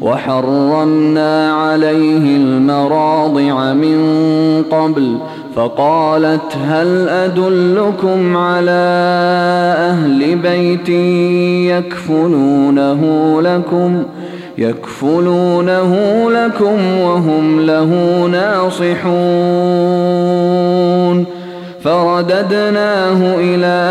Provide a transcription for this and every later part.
وحرمنا عليه المراضع من قبل فقالت هل أدلكم على أهل بيت يكفلونه لكم؟ يكفلونه لكم وهم له ناصحون. فرددناه إلى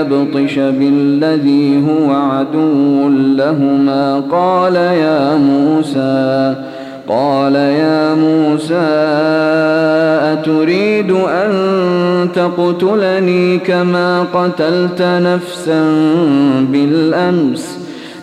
يبطش بالذي هو عدو لهما. قال يا موسى قال يا موسى أتريد أن تقتلني كما قتلت نفسا بالأمس؟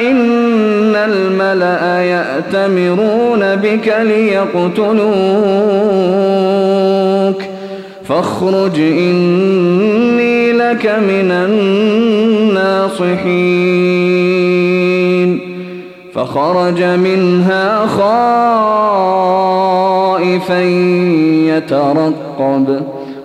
إن الملأ يأتمرون بك ليقتلوك. فاخرج إني لك من الناصحين. فخرج منها خائفا يترقب.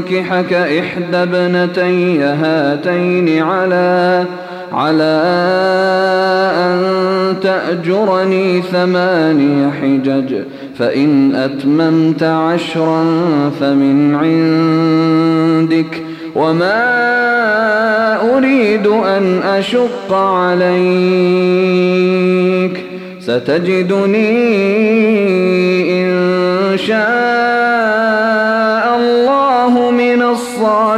أنكحك إحدى ابنتي هاتين على على أن تأجرني ثماني حجج فإن أتممت عشرا فمن عندك وما أريد أن أشق عليك ستجدني إن شاء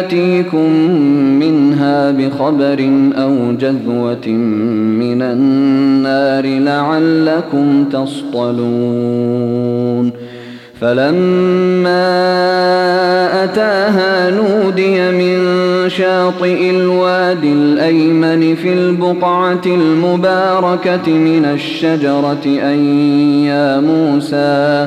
آتيكم منها بخبر أو جذوة من النار لعلكم تصطلون فلما أتاها نودي من شاطئ الوادي الأيمن في البقعة المباركة من الشجرة أن يا موسى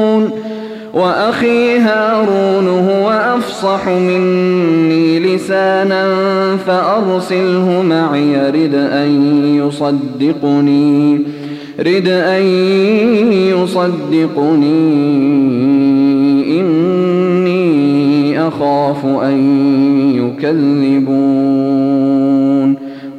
وأخي هارون هو أفصح مني لسانا فأرسله معي رد أن يصدقني رد أن يصدقني. إني أخاف أن يكذبون.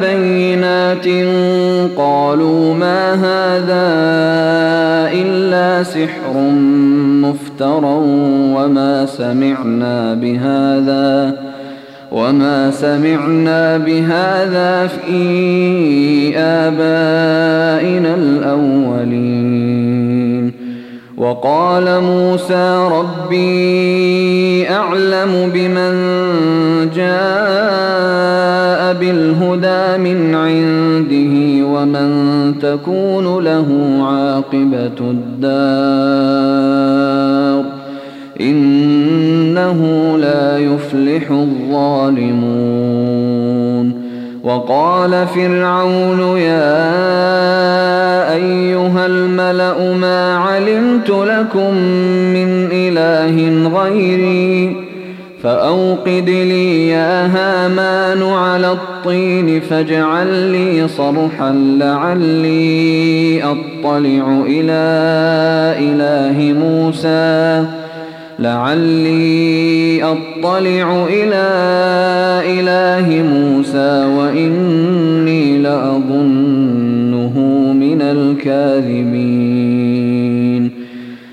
بينات قالوا ما هذا إلا سحر مفترى وما سمعنا بهذا وما سمعنا بهذا في آبائنا الأولين وقال موسى ربي أعلم بمن جاء بالهدى من عنده ومن تكون له عاقبة الدار إنه لا يفلح الظالمون وقال فرعون يا أيها الملأ ما علمت لكم من إله غيري فأوقد لي يا هامان على الطين فاجعل لي صرحا لعلي أطلع إلى إله موسى. لعلي أطلع إلى إله موسى وإني لأظنه من الكاذبين.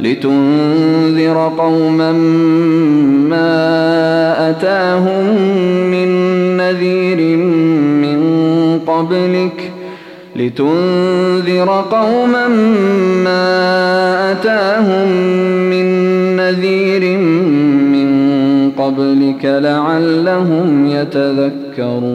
لتنذر قوما ما أتاهم من نذير من قبلك. لتنذر قوما ما أتاهم من نذير من قبلك لعلهم يتذكرون.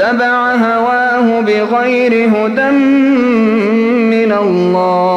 اتبع هواه بغير هدى من الله.